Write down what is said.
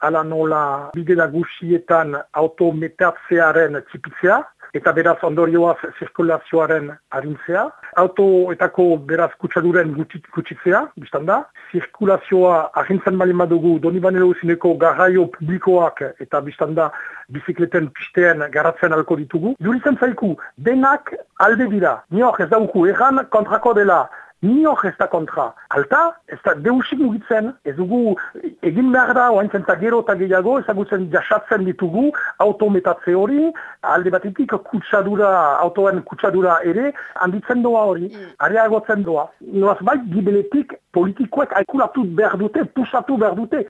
ala nola bide nagusietan autometatzearen txipitzea, eta beraz ondorioaz zirkulazioaren harintzea. Autoetako beraz kutsaduren kutsitzea, biztan da. Zirkulazioa harintzen bali madugu doni banelo usineko garraio publikoak eta biztan da bizikleten pisteen garatzen alko ditugu. Juritzen zaiku, denak alde dira. Niok ez dauku, erran kontrako dela Nio ez da kontra. Alta, ez da deusik mugitzen, ez dugu egin behar da, oain zenta gero eta gehiago, ezagutzen jasatzen ditugu, autometatze hori, alde batetik kutsadura, autoen kutsadura ere, handitzen doa hori, mm. areagotzen doa. Noaz bai, gibeletik politikoek aikulatu behar dute, pusatu behar dute,